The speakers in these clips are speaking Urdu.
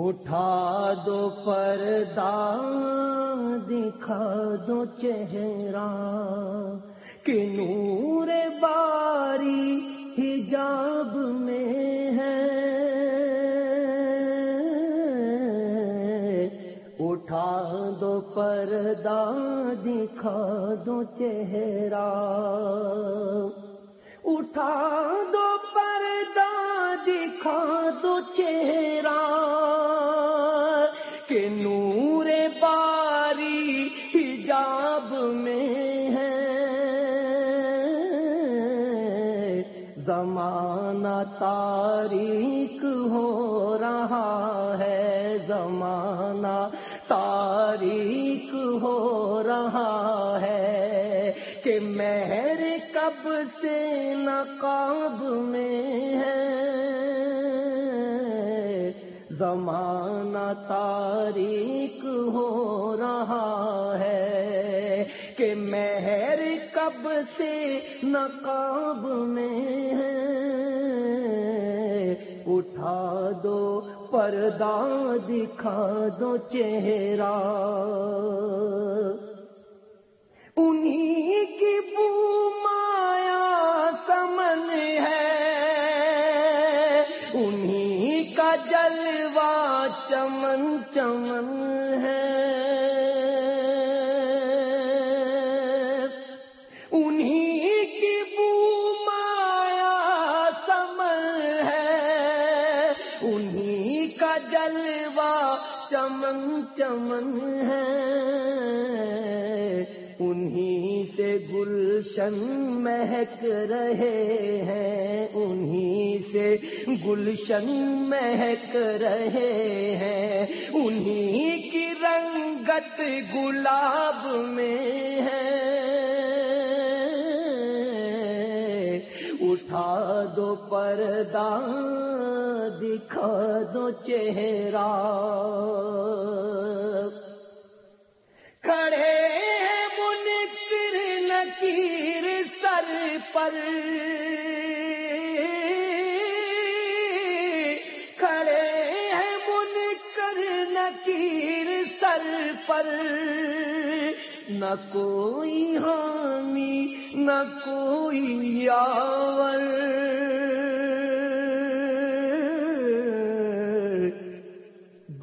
اٹھا دو پردہ دکھا دو چہرہ، کہ نور باری حجاب میں ہے۔ اٹھا دو پردہ دکھا دو چہرہ۔ اٹھا دو پردہ دکھا دو چہرہ۔ زمانہ تاریخ ہو رہا ہے، زمانہ تاریخ ہو رہا ہے کہ مہر کب سے نقاب میں ہے۔ زمانہ تاریخ ہو رہا ہے کہ مہر کب سے نقاب میں ہے؟ اٹھا دو پردہ، دکھا دو چہرہ۔ انہیں کی بو مایا سمن ہے۔ انہیں کا جلوہ چمن چمن ہے انہیں کا جلوہ چمن چمن ہے۔ انہیں سے گلشن مہک رہے ہیں۔ انہیں سے گلشن مہک رہے ہیں۔ انہیں کی رنگت گلاب میں دو پردہ دکھا دو چہرہ۔ کھڑے ہیں منکر نکیر سر پر۔ کھڑے ہیں منکر نکیر سر پر۔ نہ کوئی حامی، نہ کوئی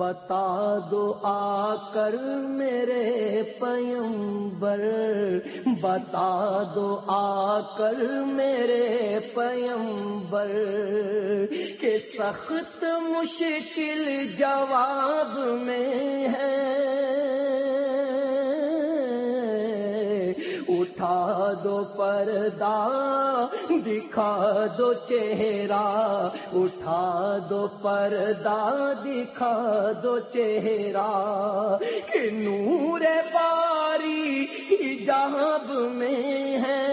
بتا دو آ کر میرے پیمبر، بتا دو آ کر میرے پیمبر، کہ سخت مشکل جواب میں ہے۔ اٹھا دو پردہ، دکھا دو چہرہ، اٹھا دو پردہ، دکھا دو چہرہ۔ کہ نور باری حجاب میں ہے۔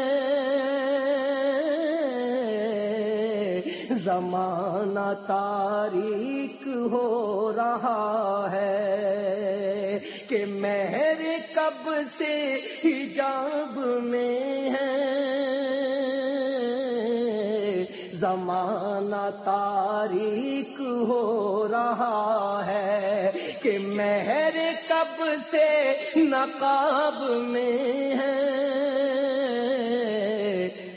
زمانہ تاریخ ہو رہا ہے کہ مہر کب سے حجاب میں ہے۔ زمانہ تاریخ ہو رہا ہے کہ مہر کب سے نقاب میں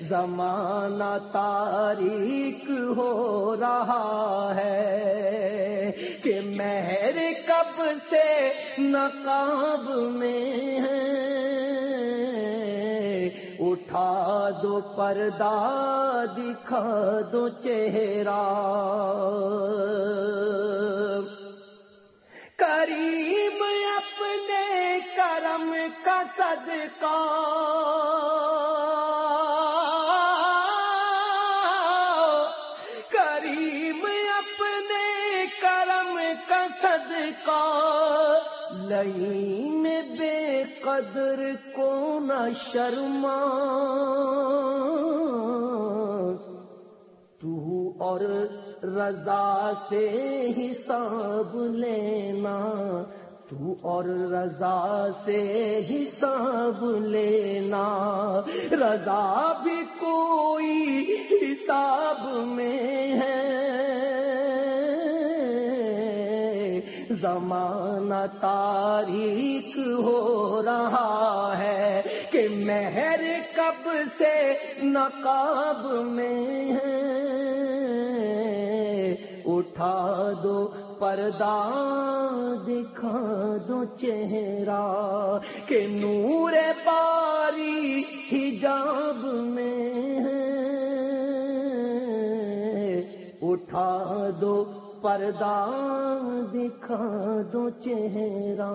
زمانہ تاریخ ہو رہا ہے کہ مہر کب سے نقاب میں ہے۔ اٹھا دو پردہ، دکھا دو چہرہ۔ کریم اپنے کرم کا صدقہ۔ لئی میں بے قدر کو نہ شرما۔ تو اور رضا سے حساب لینا۔ تو اور رضا سے حساب لینا۔ رضا بھی کوئی حساب میں ہے۔ زمانہ تاریخ ہو رہا ہے کہ مہر کب سے نقاب میں ہے اٹھا دو پردہ، دکھا دو چہرہ کہ نور پاری حجاب میں ہے اٹھا دو پردہ دکھا دو چہرہ